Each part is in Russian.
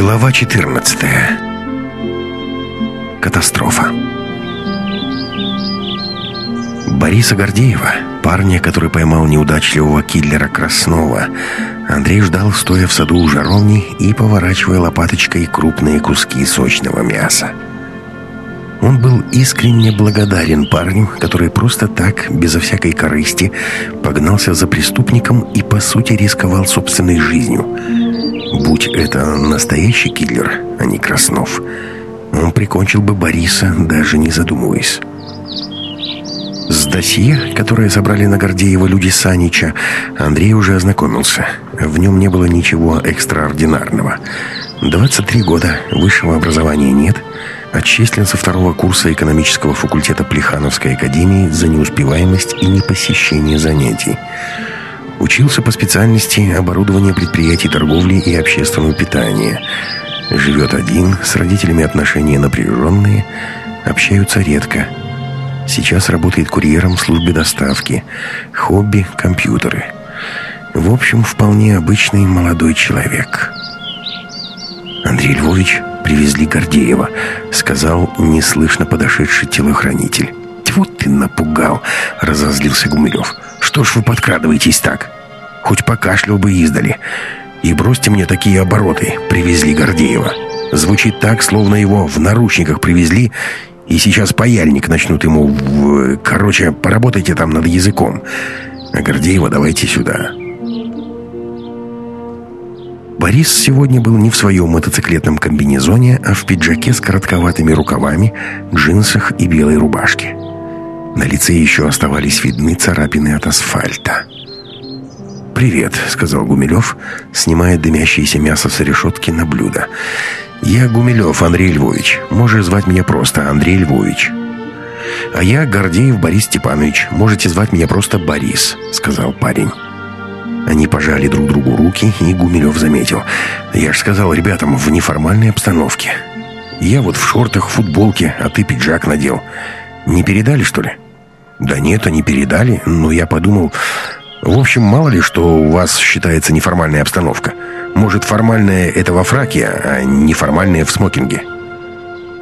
Глава 14 Катастрофа Бориса Гордеева, парня, который поймал неудачливого киллера Краснова, Андрей ждал, стоя в саду у жаровни и поворачивая лопаточкой крупные куски сочного мяса. Он был искренне благодарен парню, который просто так, безо всякой корысти, погнался за преступником и, по сути, рисковал собственной жизнью. Будь это настоящий киллер, а не Краснов, он прикончил бы Бориса, даже не задумываясь. С досье, которое собрали на Гордеева люди Санича, Андрей уже ознакомился. В нем не было ничего экстраординарного. 23 года, высшего образования нет – Отчислен со второго курса экономического факультета Плехановской академии за неуспеваемость и непосещение занятий. Учился по специальности оборудование предприятий торговли и общественного питания. Живет один, с родителями отношения напряженные, общаются редко. Сейчас работает курьером в службе доставки. Хобби – компьютеры. В общем, вполне обычный молодой человек. Андрей Львович привезли Гордеева», — сказал неслышно подошедший телохранитель. «Тьфу ты напугал!» — разозлился Гумилев. «Что ж вы подкрадываетесь так? Хоть покашлял бы издали. И бросьте мне такие обороты. Привезли Гордеева. Звучит так, словно его в наручниках привезли, и сейчас паяльник начнут ему в... Короче, поработайте там над языком. А Гордеева давайте сюда». Борис сегодня был не в своем мотоциклетном комбинезоне, а в пиджаке с коротковатыми рукавами, джинсах и белой рубашке. На лице еще оставались видны царапины от асфальта. «Привет», — сказал Гумилев, снимая дымящееся мясо с решетки на блюдо. «Я Гумилев Андрей Львович. Можешь звать меня просто Андрей Львович». «А я Гордеев Борис Степанович. Можете звать меня просто Борис», — сказал парень. Они пожали друг другу руки, и Гумилев заметил. «Я ж сказал ребятам, в неформальной обстановке. Я вот в шортах, футболке, а ты пиджак надел. Не передали, что ли?» «Да нет, они передали, но я подумал...» «В общем, мало ли, что у вас считается неформальная обстановка. Может, формальная — это во фраке, а неформальная — в смокинге?»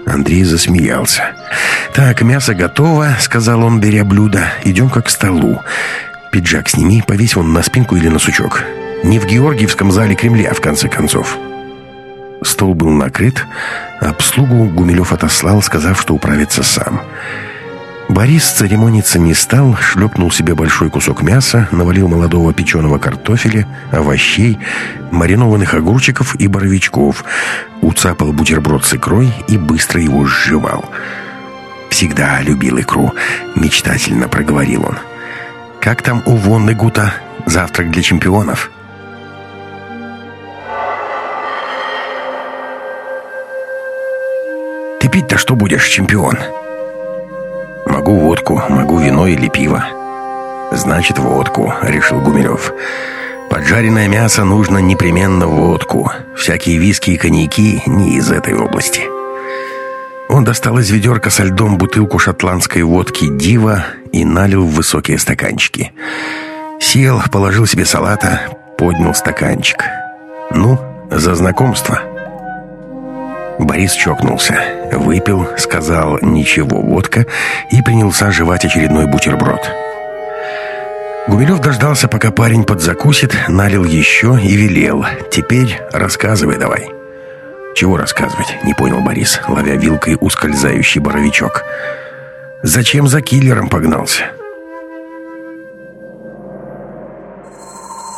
Андрей засмеялся. «Так, мясо готово», — сказал он, беря блюдо. «Идем как к столу. Пиджак сними, повесь он на спинку или на сучок. Не в Георгиевском зале Кремля, в конце концов. Стол был накрыт, обслугу Гумилев отослал, сказав, что управится сам. Борис церемониться не стал, шлепнул себе большой кусок мяса, навалил молодого печеного картофеля, овощей, маринованных огурчиков и боровичков, уцапал бутерброд с икрой и быстро его сживал. «Всегда любил икру», — мечтательно проговорил он. Как там у Вонны Гута? Завтрак для чемпионов. Ты пить-то что будешь, чемпион? Могу водку, могу вино или пиво. Значит, водку, решил Гумилев. Поджаренное мясо нужно непременно водку. Всякие виски и коньяки не из этой области. Он достал из ведерка со льдом бутылку шотландской водки «Дива» и налил в высокие стаканчики. Сел, положил себе салата, поднял стаканчик. «Ну, за знакомство». Борис чокнулся, выпил, сказал «ничего, водка» и принялся жевать очередной бутерброд. Гумилев дождался, пока парень подзакусит, налил еще и велел «теперь рассказывай давай». «Чего рассказывать?» — не понял Борис, ловя вилкой ускользающий боровичок. «Зачем за киллером погнался?»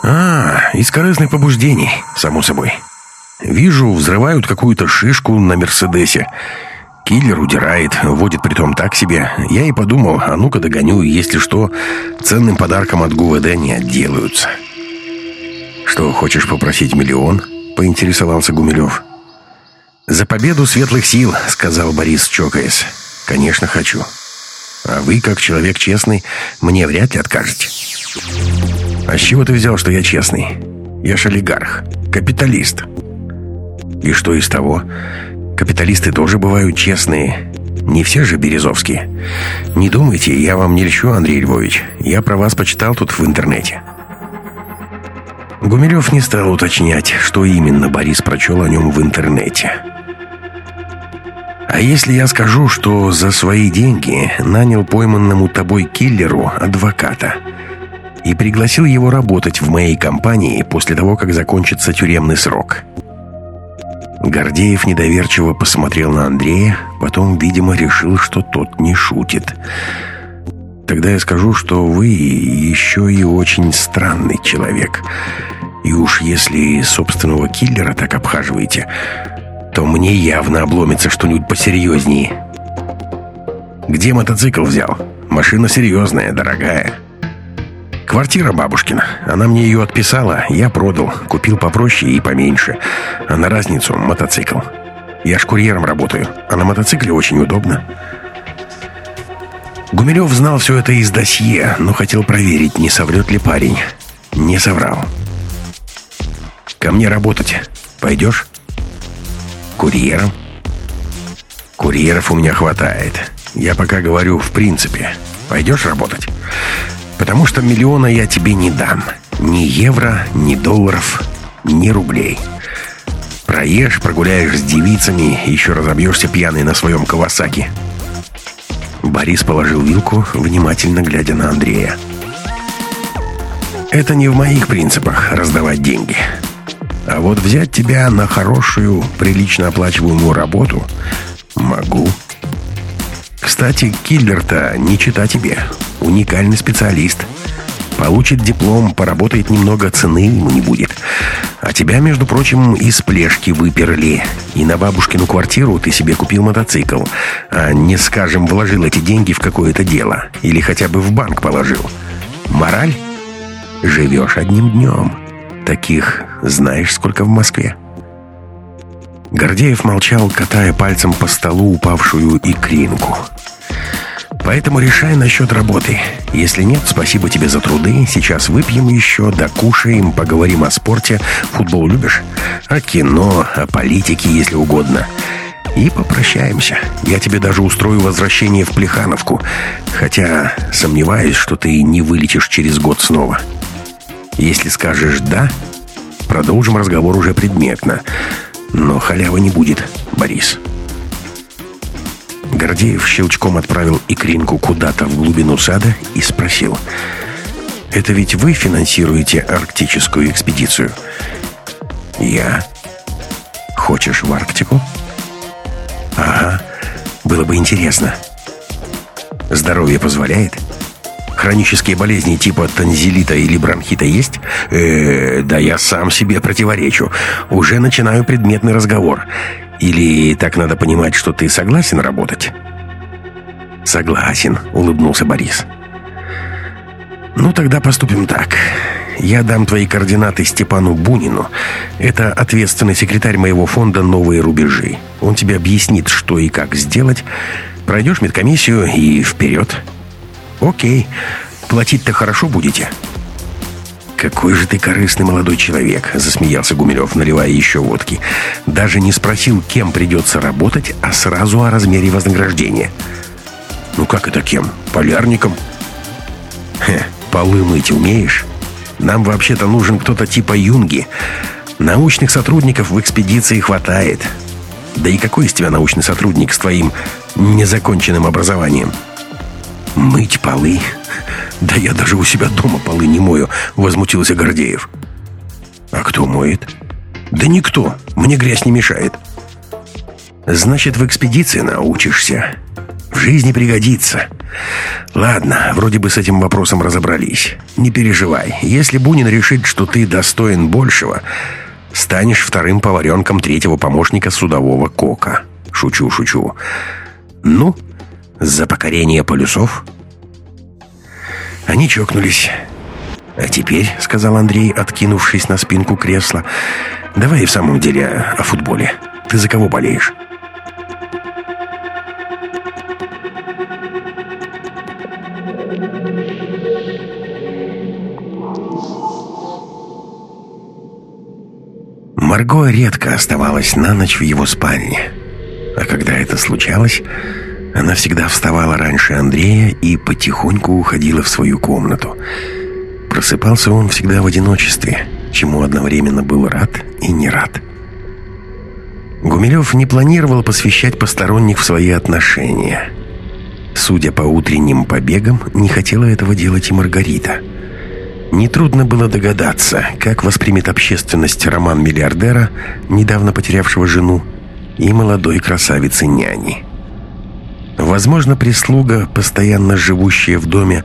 «А, из корыстных побуждений, само собой. Вижу, взрывают какую-то шишку на Мерседесе. Киллер удирает, водит притом так себе. Я и подумал, а ну-ка догоню, если что, ценным подарком от ГУВД не отделаются». «Что, хочешь попросить миллион?» — поинтересовался Гумилев. «За победу светлых сил», — сказал Борис, чокаясь. «Конечно, хочу. А вы, как человек честный, мне вряд ли откажете». «А с чего ты взял, что я честный? Я ж олигарх, капиталист». «И что из того? Капиталисты тоже бывают честные. Не все же березовские. Не думайте, я вам не льщу, Андрей Львович. Я про вас почитал тут в интернете». Гумилев не стал уточнять, что именно Борис прочел о нем в интернете. «А если я скажу, что за свои деньги нанял пойманному тобой киллеру адвоката и пригласил его работать в моей компании после того, как закончится тюремный срок?» Гордеев недоверчиво посмотрел на Андрея, потом, видимо, решил, что тот не шутит. «Тогда я скажу, что вы еще и очень странный человек. И уж если собственного киллера так обхаживаете, то мне явно обломится что-нибудь посерьезнее. Где мотоцикл взял? Машина серьезная, дорогая». Квартира бабушкина. Она мне ее отписала, я продал. Купил попроще и поменьше. А на разницу мотоцикл. Я ж курьером работаю, а на мотоцикле очень удобно. Гумилев знал все это из досье, но хотел проверить, не соврет ли парень. Не соврал. «Ко мне работать. Пойдешь?» «Курьером?» «Курьеров у меня хватает. Я пока говорю в принципе. Пойдешь работать?» Потому что миллиона я тебе не дам. Ни евро, ни долларов, ни рублей. Проешь, прогуляешь с девицами, еще разобьешься пьяный на своем Кавасаки. Борис положил вилку, внимательно глядя на Андрея. «Это не в моих принципах раздавать деньги. А вот взять тебя на хорошую, прилично оплачиваемую работу могу». Кстати, киллер-то не чита тебе. Уникальный специалист. Получит диплом, поработает немного, цены ему не будет. А тебя, между прочим, из плешки выперли. И на бабушкину квартиру ты себе купил мотоцикл. А не, скажем, вложил эти деньги в какое-то дело. Или хотя бы в банк положил. Мораль? Живешь одним днем. Таких знаешь, сколько в Москве? Гордеев молчал, катая пальцем по столу упавшую икринку. «Поэтому решай насчет работы. Если нет, спасибо тебе за труды. Сейчас выпьем еще, докушаем, поговорим о спорте. Футбол любишь? О кино, о политике, если угодно. И попрощаемся. Я тебе даже устрою возвращение в Плехановку. Хотя сомневаюсь, что ты не вылетишь через год снова. Если скажешь «да», продолжим разговор уже предметно». Но халявы не будет, Борис. Гордеев щелчком отправил икринку куда-то в глубину сада и спросил. «Это ведь вы финансируете арктическую экспедицию?» «Я». «Хочешь в Арктику?» «Ага, было бы интересно». «Здоровье позволяет?» Хронические болезни типа танзелита или бронхита есть? Э, да я сам себе противоречу. Уже начинаю предметный разговор. Или так надо понимать, что ты согласен работать? Согласен, улыбнулся Борис. Ну тогда поступим так. Я дам твои координаты Степану Бунину. Это ответственный секретарь моего фонда «Новые рубежи». Он тебе объяснит, что и как сделать. Пройдешь медкомиссию и вперед. «Окей. Платить-то хорошо будете?» «Какой же ты корыстный молодой человек!» — засмеялся Гумилев, наливая еще водки. «Даже не спросил, кем придется работать, а сразу о размере вознаграждения». «Ну как это кем? Полярником?» «Хе, полы мыть умеешь? Нам вообще-то нужен кто-то типа Юнги. Научных сотрудников в экспедиции хватает. Да и какой из тебя научный сотрудник с твоим незаконченным образованием?» «Мыть полы? Да я даже у себя дома полы не мою», — возмутился Гордеев. «А кто моет?» «Да никто. Мне грязь не мешает». «Значит, в экспедиции научишься. В жизни пригодится. Ладно, вроде бы с этим вопросом разобрались. Не переживай. Если Бунин решит, что ты достоин большего, станешь вторым поваренком третьего помощника судового кока. Шучу, шучу. Ну, за покорение полюсов? Они чокнулись. «А теперь», — сказал Андрей, откинувшись на спинку кресла, «давай в самом деле о футболе. Ты за кого болеешь?» Марго редко оставалась на ночь в его спальне. А когда это случалось, она всегда вставала раньше Андрея и потихоньку уходила в свою комнату. Просыпался он всегда в одиночестве, чему одновременно был рад и не рад. Гумилев не планировал посвящать посторонних в свои отношения. Судя по утренним побегам, не хотела этого делать и Маргарита. Нетрудно было догадаться, как воспримет общественность роман миллиардера, недавно потерявшего жену, и молодой красавицы-няни. Возможно, прислуга, постоянно живущая в доме,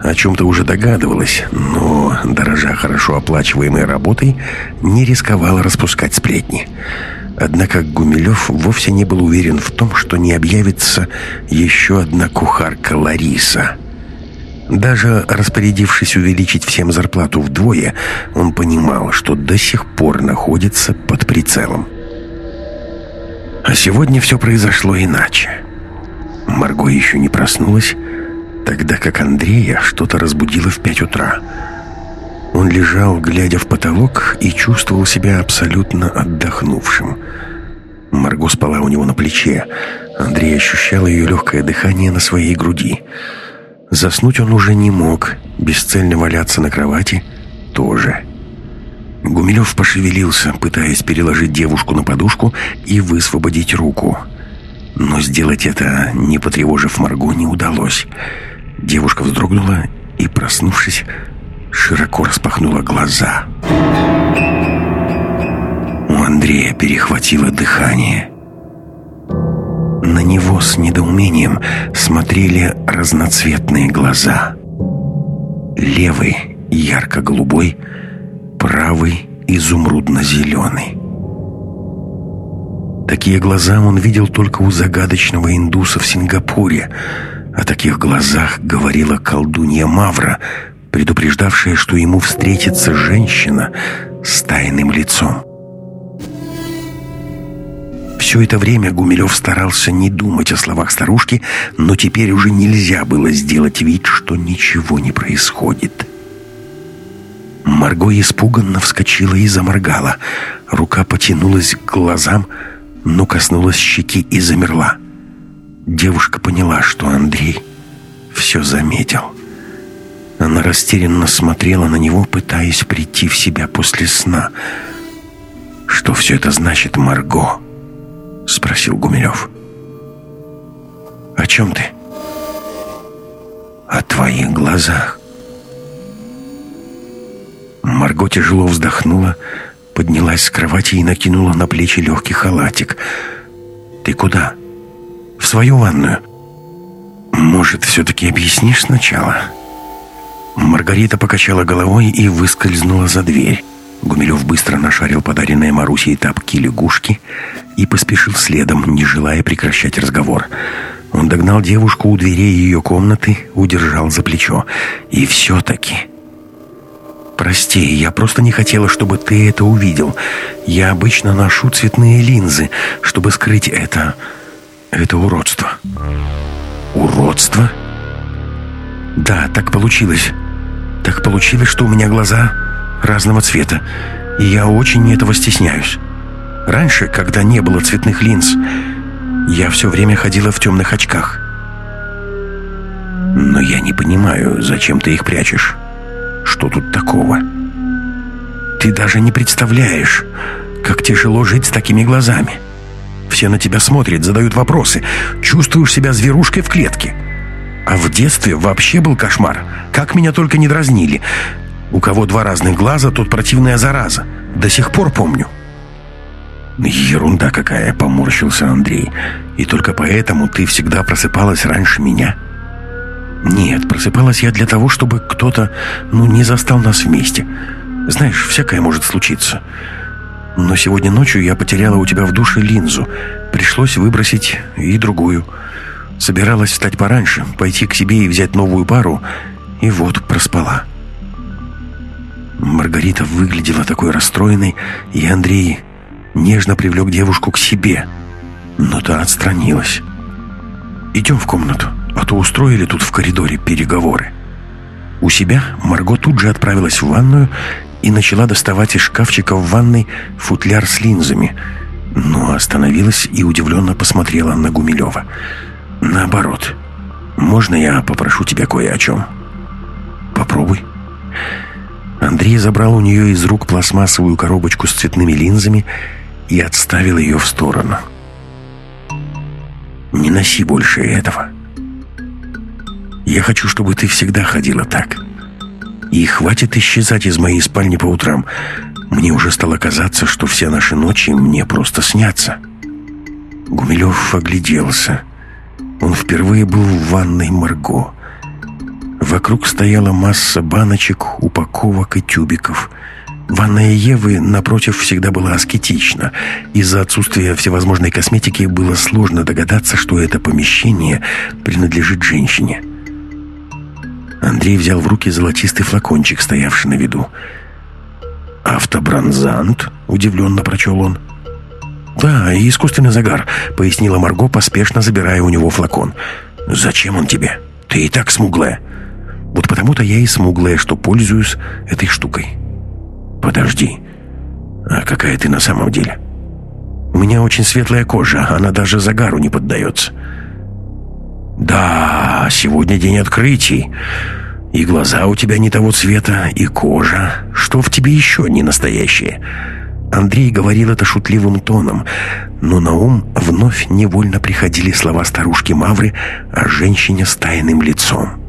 о чем-то уже догадывалась, но, дорожа хорошо оплачиваемой работой, не рисковала распускать сплетни. Однако Гумилев вовсе не был уверен в том, что не объявится еще одна кухарка Лариса. Даже распорядившись увеличить всем зарплату вдвое, он понимал, что до сих пор находится под прицелом. А сегодня все произошло иначе. Марго еще не проснулась, тогда как Андрея что-то разбудило в пять утра. Он лежал, глядя в потолок, и чувствовал себя абсолютно отдохнувшим. Марго спала у него на плече. Андрей ощущал ее легкое дыхание на своей груди. Заснуть он уже не мог, бесцельно валяться на кровати тоже. Гумилев пошевелился, пытаясь переложить девушку на подушку и высвободить руку. Но сделать это, не потревожив Марго, не удалось. Девушка вздрогнула и, проснувшись, широко распахнула глаза. У Андрея перехватило дыхание. На него с недоумением смотрели разноцветные глаза. Левый ярко-голубой, правый изумрудно-зеленый. Такие глаза он видел только у загадочного индуса в Сингапуре. О таких глазах говорила колдунья Мавра, предупреждавшая, что ему встретится женщина с тайным лицом. Все это время Гумилев старался не думать о словах старушки, но теперь уже нельзя было сделать вид, что ничего не происходит. Марго испуганно вскочила и заморгала. Рука потянулась к глазам, но коснулась щеки и замерла. Девушка поняла, что Андрей все заметил. Она растерянно смотрела на него, пытаясь прийти в себя после сна. «Что все это значит, Марго?» — спросил Гумилев. «О чем ты?» «О твоих глазах». Марго тяжело вздохнула, поднялась с кровати и накинула на плечи легкий халатик. «Ты куда?» «В свою ванную». «Может, все-таки объяснишь сначала?» Маргарита покачала головой и выскользнула за дверь. Гумилев быстро нашарил подаренные Марусей тапки лягушки и поспешил следом, не желая прекращать разговор. Он догнал девушку у дверей ее комнаты, удержал за плечо. И все-таки... «Прости, я просто не хотела, чтобы ты это увидел. Я обычно ношу цветные линзы, чтобы скрыть это... это уродство». «Уродство?» «Да, так получилось. Так получилось, что у меня глаза разного цвета, и я очень этого стесняюсь. Раньше, когда не было цветных линз, я все время ходила в темных очках. Но я не понимаю, зачем ты их прячешь. Что тут такого? Ты даже не представляешь, как тяжело жить с такими глазами. Все на тебя смотрят, задают вопросы. Чувствуешь себя зверушкой в клетке. А в детстве вообще был кошмар. Как меня только не дразнили. У кого два разных глаза, тот противная зараза. До сих пор помню. «Ерунда какая!» — поморщился Андрей. «И только поэтому ты всегда просыпалась раньше меня?» «Нет, просыпалась я для того, чтобы кто-то, ну, не застал нас вместе. Знаешь, всякое может случиться. Но сегодня ночью я потеряла у тебя в душе линзу. Пришлось выбросить и другую. Собиралась встать пораньше, пойти к себе и взять новую пару, и вот проспала». Маргарита выглядела такой расстроенной, и Андрей нежно привлек девушку к себе, но та отстранилась. «Идем в комнату, а то устроили тут в коридоре переговоры». У себя Марго тут же отправилась в ванную и начала доставать из шкафчика в ванной футляр с линзами, но остановилась и удивленно посмотрела на Гумилева. «Наоборот, можно я попрошу тебя кое о чем?» «Попробуй». Андрей забрал у нее из рук пластмассовую коробочку с цветными линзами и отставил ее в сторону. «Не носи больше этого. Я хочу, чтобы ты всегда ходила так. И хватит исчезать из моей спальни по утрам. Мне уже стало казаться, что все наши ночи мне просто снятся». Гумилев огляделся. Он впервые был в ванной Марго. Вокруг стояла масса баночек, упаковок и тюбиков. Ванная Евы, напротив, всегда была аскетична. Из-за отсутствия всевозможной косметики было сложно догадаться, что это помещение принадлежит женщине. Андрей взял в руки золотистый флакончик, стоявший на виду. «Автобронзант?» — удивленно прочел он. «Да, искусственный загар», — пояснила Марго, поспешно забирая у него флакон. «Зачем он тебе? Ты и так смуглая». Вот потому-то я и смуглая, что пользуюсь этой штукой. Подожди. А какая ты на самом деле? У меня очень светлая кожа, она даже загару не поддается. Да, сегодня день открытий. И глаза у тебя не того цвета, и кожа. Что в тебе еще не настоящее? Андрей говорил это шутливым тоном, но на ум вновь невольно приходили слова старушки Мавры о женщине с тайным лицом.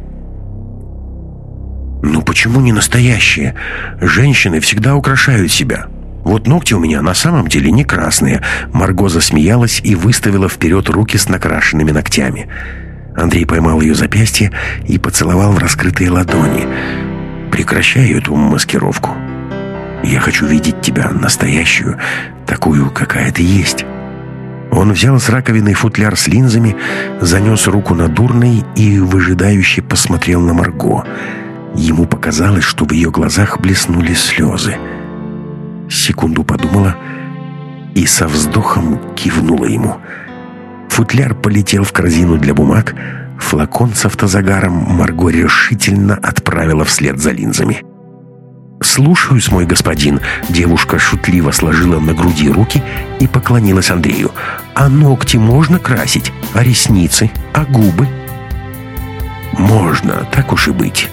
«Ну почему не настоящие? Женщины всегда украшают себя. Вот ногти у меня на самом деле не красные». Марго засмеялась и выставила вперед руки с накрашенными ногтями. Андрей поймал ее запястье и поцеловал в раскрытые ладони. «Прекращай эту маскировку. Я хочу видеть тебя настоящую, такую, какая ты есть». Он взял с раковины футляр с линзами, занес руку на дурный и выжидающе посмотрел на Марго – Ему показалось, что в ее глазах блеснули слезы. Секунду подумала и со вздохом кивнула ему. Футляр полетел в корзину для бумаг, флакон с автозагаром Марго решительно отправила вслед за линзами. «Слушаюсь, мой господин», — девушка шутливо сложила на груди руки и поклонилась Андрею. «А ногти можно красить? А ресницы? А губы?» «Можно, так уж и быть».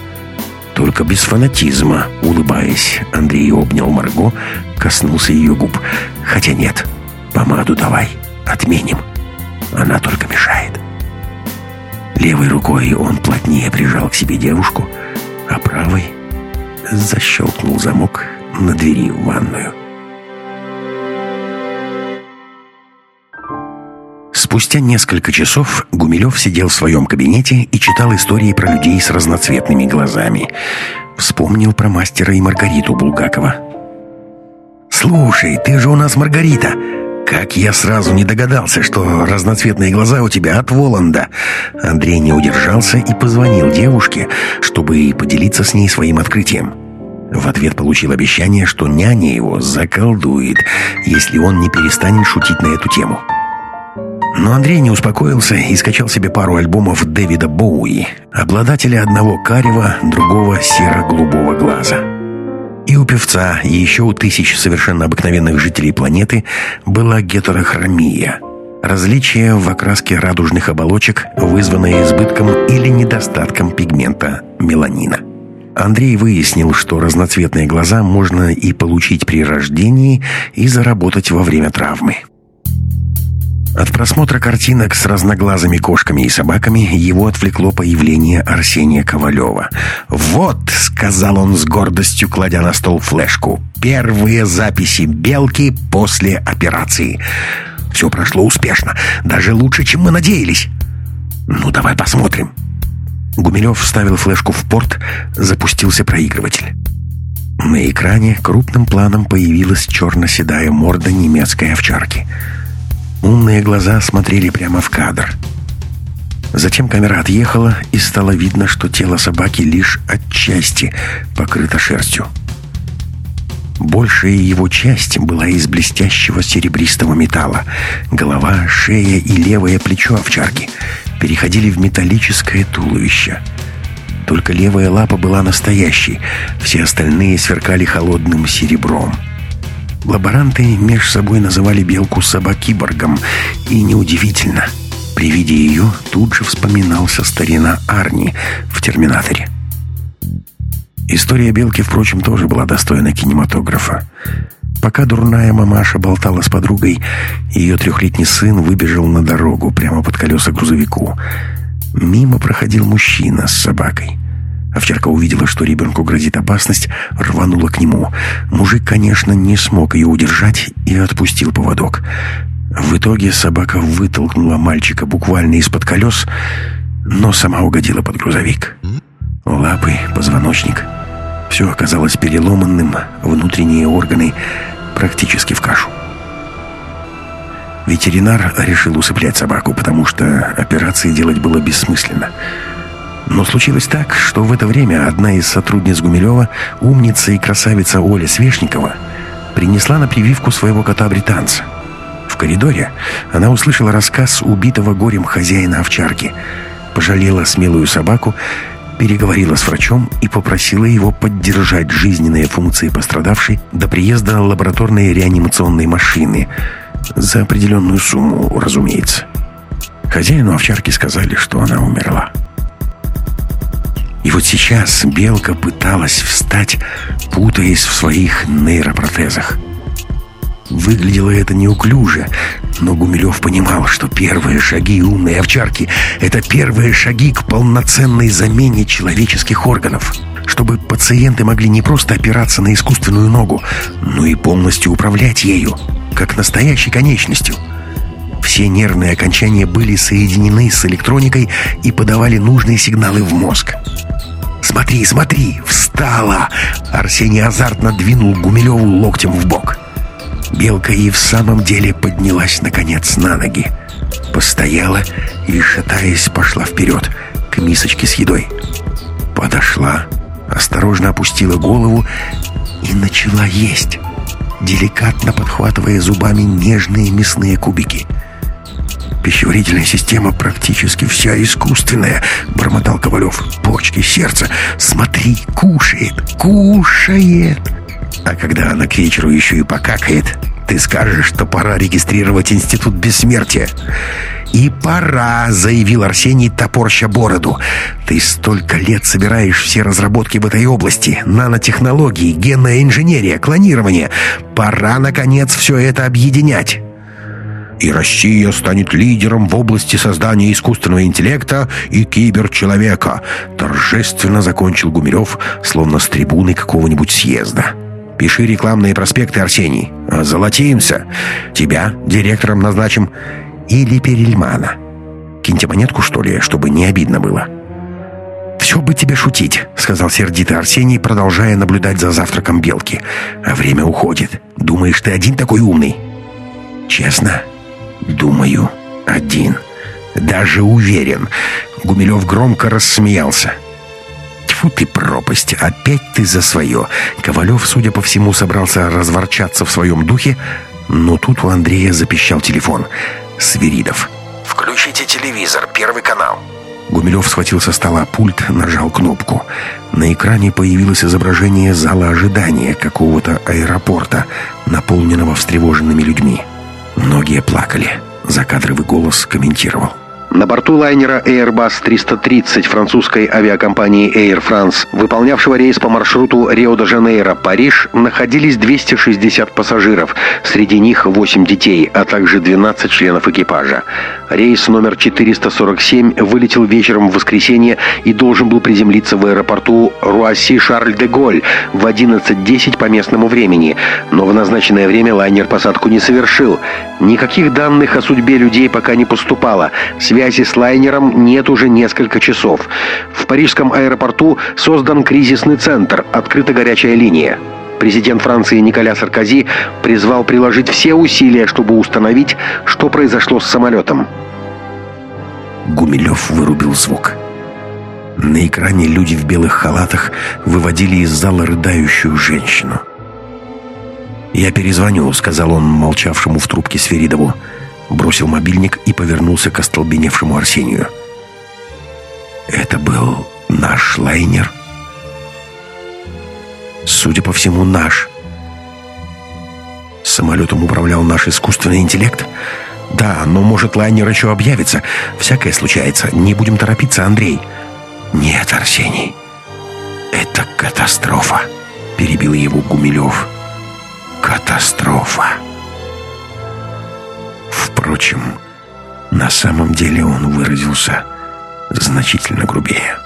Только без фанатизма, улыбаясь, Андрей обнял Марго, коснулся ее губ. Хотя нет, помаду давай, отменим. Она только мешает. Левой рукой он плотнее прижал к себе девушку, а правой защелкнул замок на двери в ванную. Спустя несколько часов Гумилев сидел в своем кабинете и читал истории про людей с разноцветными глазами. Вспомнил про мастера и Маргариту Булгакова. «Слушай, ты же у нас Маргарита!» «Как я сразу не догадался, что разноцветные глаза у тебя от Воланда!» Андрей не удержался и позвонил девушке, чтобы поделиться с ней своим открытием. В ответ получил обещание, что няня его заколдует, если он не перестанет шутить на эту тему. Но Андрей не успокоился и скачал себе пару альбомов Дэвида Боуи, обладателя одного карего, другого серо-голубого глаза. И у певца, и еще у тысяч совершенно обыкновенных жителей планеты была гетерохромия – Различие в окраске радужных оболочек, вызванное избытком или недостатком пигмента меланина. Андрей выяснил, что разноцветные глаза можно и получить при рождении, и заработать во время травмы. От просмотра картинок с разноглазыми кошками и собаками его отвлекло появление Арсения Ковалева. «Вот», — сказал он с гордостью, кладя на стол флешку, — «первые записи «Белки» после операции. Все прошло успешно, даже лучше, чем мы надеялись. Ну, давай посмотрим». Гумилев вставил флешку в порт, запустился проигрыватель. На экране крупным планом появилась черно-седая морда немецкой овчарки — Умные глаза смотрели прямо в кадр. Затем камера отъехала, и стало видно, что тело собаки лишь отчасти покрыто шерстью. Большая его часть была из блестящего серебристого металла. Голова, шея и левое плечо овчарки переходили в металлическое туловище. Только левая лапа была настоящей, все остальные сверкали холодным серебром. Лаборанты меж собой называли белку собакиборгом, и неудивительно. При виде ее тут же вспоминался старина Арни в «Терминаторе». История Белки, впрочем, тоже была достойна кинематографа. Пока дурная мамаша болтала с подругой, ее трехлетний сын выбежал на дорогу прямо под колеса грузовику. Мимо проходил мужчина с собакой. Овчарка увидела, что ребенку грозит опасность, рванула к нему. Мужик, конечно, не смог ее удержать и отпустил поводок. В итоге собака вытолкнула мальчика буквально из-под колес, но сама угодила под грузовик. Лапы, позвоночник. Все оказалось переломанным, внутренние органы практически в кашу. Ветеринар решил усыплять собаку, потому что операции делать было бессмысленно. Но случилось так, что в это время одна из сотрудниц Гумилева, умница и красавица Оля Свешникова, принесла на прививку своего кота-британца. В коридоре она услышала рассказ убитого горем хозяина овчарки, пожалела смелую собаку, переговорила с врачом и попросила его поддержать жизненные функции пострадавшей до приезда лабораторной реанимационной машины за определенную сумму, разумеется. Хозяину овчарки сказали, что она умерла. И вот сейчас Белка пыталась встать, путаясь в своих нейропротезах. Выглядело это неуклюже, но Гумилев понимал, что первые шаги умной овчарки — это первые шаги к полноценной замене человеческих органов, чтобы пациенты могли не просто опираться на искусственную ногу, но и полностью управлять ею, как настоящей конечностью. Все нервные окончания были соединены с электроникой и подавали нужные сигналы в мозг. «Смотри, смотри! Встала!» Арсений азартно двинул Гумилеву локтем в бок. Белка и в самом деле поднялась, наконец, на ноги. Постояла и, шатаясь, пошла вперед, к мисочке с едой. Подошла, осторожно опустила голову и начала есть, деликатно подхватывая зубами нежные мясные кубики — Пищеварительная система практически вся искусственная, бормотал Ковалев. Почки, сердце. Смотри, кушает, кушает. А когда она к вечеру еще и покакает, ты скажешь, что пора регистрировать институт бессмертия. «И пора», — заявил Арсений, топорща бороду. «Ты столько лет собираешь все разработки в этой области. Нанотехнологии, генная инженерия, клонирование. Пора, наконец, все это объединять» и Россия станет лидером в области создания искусственного интеллекта и киберчеловека», торжественно закончил Гумилев, словно с трибуны какого-нибудь съезда. «Пиши рекламные проспекты, Арсений. Золотеемся. Тебя директором назначим. Или Перельмана. Киньте монетку, что ли, чтобы не обидно было». «Все бы тебе шутить», — сказал сердито Арсений, продолжая наблюдать за завтраком белки. «А время уходит. Думаешь, ты один такой умный?» «Честно?» «Думаю, один. Даже уверен». Гумилев громко рассмеялся. Тьфу ты, пропасть, опять ты за свое. Ковалев, судя по всему, собрался разворчаться в своем духе, но тут у Андрея запищал телефон. Свиридов. «Включите телевизор, первый канал». Гумилев схватил со стола пульт, нажал кнопку. На экране появилось изображение зала ожидания какого-то аэропорта, наполненного встревоженными людьми. Многие плакали. Закадровый голос комментировал. На борту лайнера Airbus 330 французской авиакомпании Air France, выполнявшего рейс по маршруту Рио-де-Жанейро-Париж, находились 260 пассажиров, среди них 8 детей, а также 12 членов экипажа. Рейс номер 447 вылетел вечером в воскресенье и должен был приземлиться в аэропорту Руасси-Шарль-де-Голь в 11.10 по местному времени, но в назначенное время лайнер посадку не совершил. Никаких данных о судьбе людей пока не поступало. Связь связи с лайнером нет уже несколько часов. В парижском аэропорту создан кризисный центр, открыта горячая линия. Президент Франции Николя Саркози призвал приложить все усилия, чтобы установить, что произошло с самолетом. Гумилев вырубил звук. На экране люди в белых халатах выводили из зала рыдающую женщину. «Я перезвоню», — сказал он молчавшему в трубке Сверидову бросил мобильник и повернулся к остолбеневшему Арсению. Это был наш лайнер. Судя по всему, наш. Самолетом управлял наш искусственный интеллект? Да, но может лайнер еще объявится. Всякое случается. Не будем торопиться, Андрей. Нет, Арсений. Это «Это катастрофа!» — перебил его Гумилев. «Катастрофа!» Впрочем, на самом деле он выразился значительно грубее.